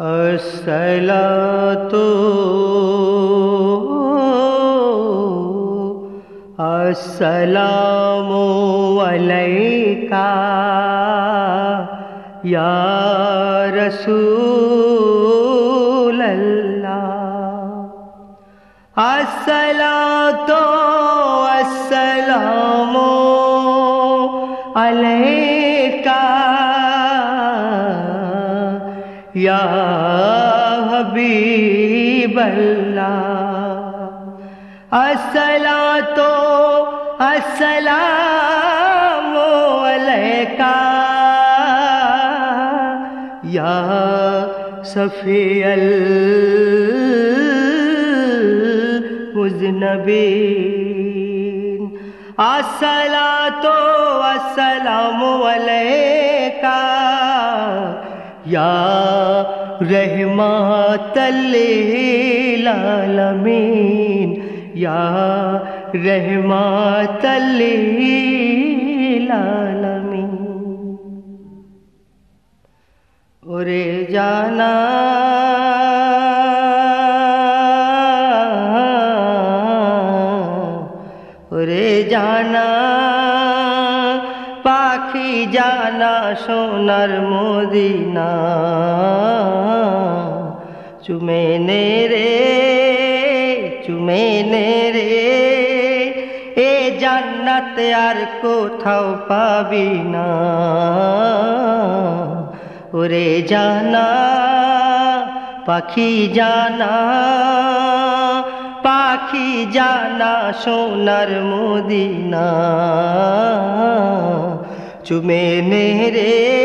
السلا تو السلام علیکہ یا رسول اللہ السلا تو اللہ۔ اصلا تو السلام علیکہ۔ یا صفی المذنبین۔ اصلا تو السلام علیکہ۔ یا রহমাতালামিন ইয়া রহমাতালামিন ওরে জানা ওরে জানা জানা সোনার মদিনা। চুমে নে রে, চুমে নে রে, এ জান্নাত আর কোথাও পাবি না। ওরে জানা, পাখি জানা পাখি জানা সোনার মদিনা। চুমে নে রে।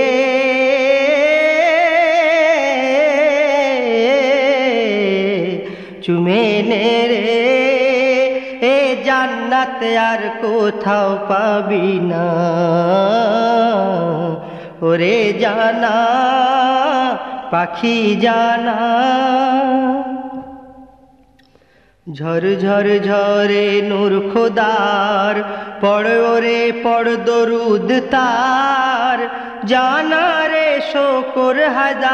চুমে নে রে। এ জান্নাত আর কোথাও পাবি না। ওরে জানা, পাখি জানা। ঝর ঝর ঝরে নূর খোদার, পড় ওরে, পড় দরুদ তার, জানা রে শোকর হাজার।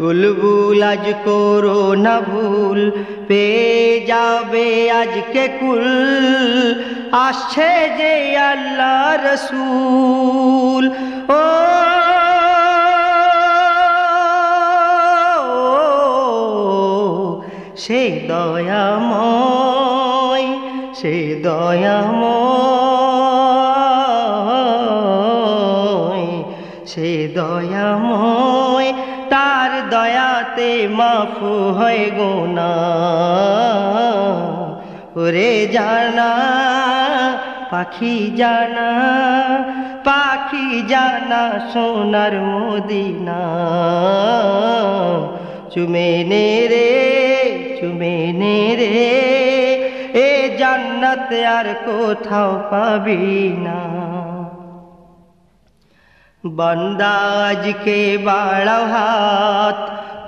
বুলবুল আজ করো না ভুল, পেয়ে যাবে আজকে কুল, আসছে যে আল্লাহ রসুল। ও সে দয়াময় সে দয়াময় সে দয়াময়। তার দয়াতে মাফু হয় গোনা ওরে জানা, পাখি জানা পাখি জানা সোনার মদিনা। চুমে রে চুমে নে রে, এ জান্নাত আর কোথাও পাবি না। বন্দাজকে বাড়াও হাত,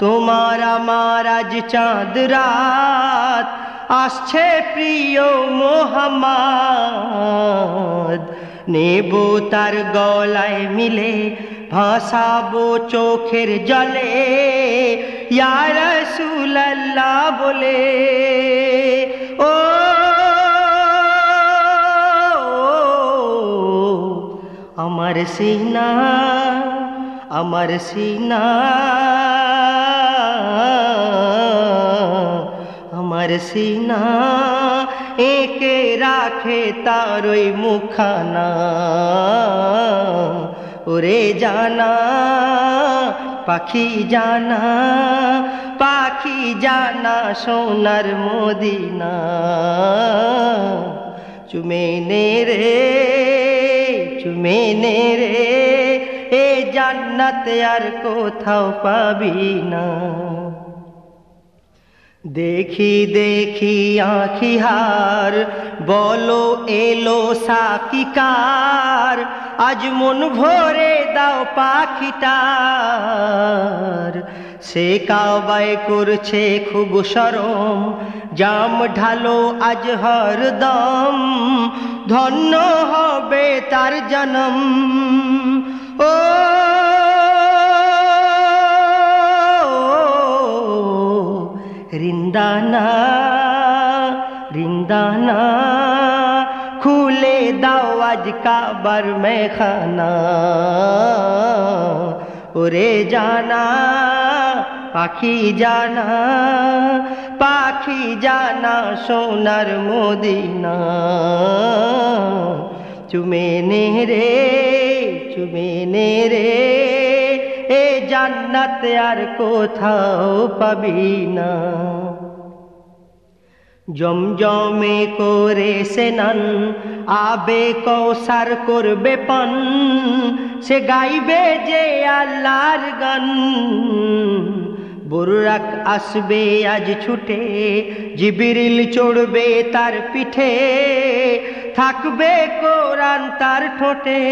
তোমার আমার আজ চাঁদ রাত, আসছে প্রিয় মোহাম্মদ। নেব তার গলায় মিলে, ভাসাবো চোখের জলে ইয়ার সুল্লাহ বলে, ও, আমার সিনা আমার সিনা আমার সিনা একে রাখে তার ওই মুখানা। ওরে জানা, পাখি জানা পাখি জানা সোনার মদিনা, চুমে নে রে, চুমে নে রে, এ জান্নাত আর কোথাও পাবি না। দেখি দেখি আখি হার, বলো এলো সাকিকার আজ মন ভরে দাও পাখিটার। সে কাবায় করছে খুব সরম, জাম ঢালো আজ হরদম ধন্য হবে তার জনম। ও, রিন্দানা রিন্দানা। খুলে দাও আজ কাবার মেখানা ওরে জানা পাখি জানা পাখি জানা সোনার মদিনা চুমে নে রে চুমে নে রে এ জান্নাত আর কোথাও পাবি না জমজমে করে সেনান আবে কৌসার করবে পান, সে গাইবে যে আল্লাহর গান। বুরাক আসবে, আজ ছুটে জিবিরিল চড়বে তার পিঠে, থাকবে কোরআন তার ঠোঁটে।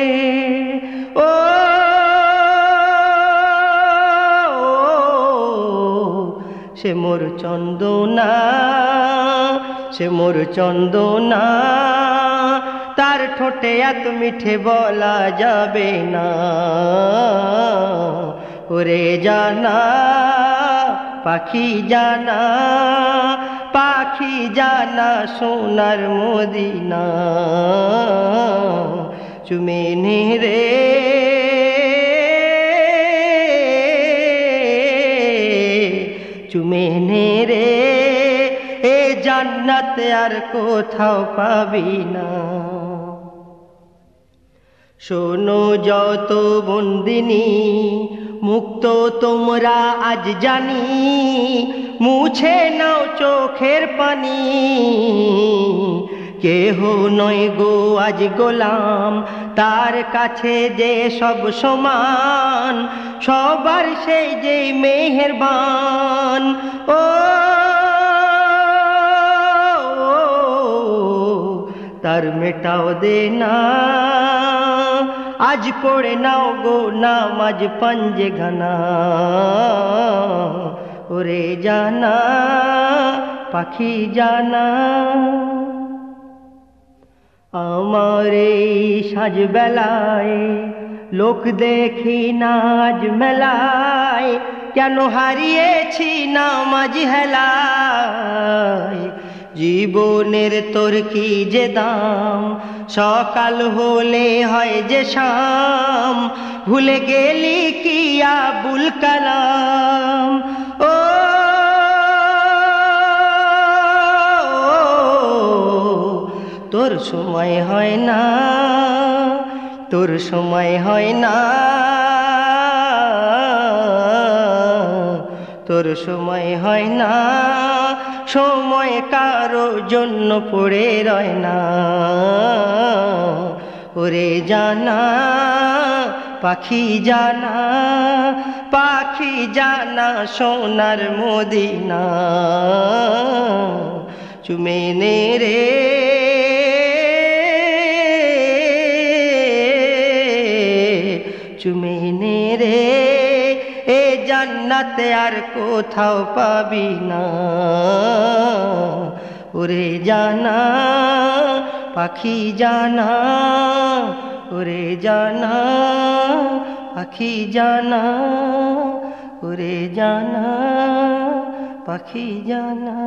ও সে মোর চন্দনা, সে মোর চন্দনা। তার ঠোঁটে এত মিঠে বলা যাবে না। ওরে জানা, পাখি জানা পাখি জানা সোনার মদিনা। চুমে রে আর কোথাও পাবি না। শোনো যত বন্দিনী, মুক্ত তোমরা আজ জানি, মুছে নাও চোখের পানি। কেহ নয় গো আজ গোলাম, তার কাছে যে সব সমান, সবার সেই যে মেহেরবান। ও তার মেটাও দে না। আজ পড়ে নাও গো নামাজ পঞ্জে ঘনা। ওরে জানা, পাখি জানা। আমার এই সাজ বেলায় লোক দেখি নাজ মেলায়। কেন হারিয়েছি নামাজ হেলায়? জীবনের তোর কি যে দাম? সকাল হলে হয় যে শাম। ভুলে গেলি কি আবুল কালাম? ও, তোর সময় হয় না, তোর সময় হয় না। তোর সময় হয় না, সময় কারও জন্য পড়ে রয় না। ওরে জানা, পাখি জানা পাখি জানা সোনার মদিনা। চুমে নে রে জান্নাতে আর কোথাও পাবি না। ওরে জানা, পাখি জানা, ওরে জানা, পাখি জানা, ওরে জানা, পাখি জানা।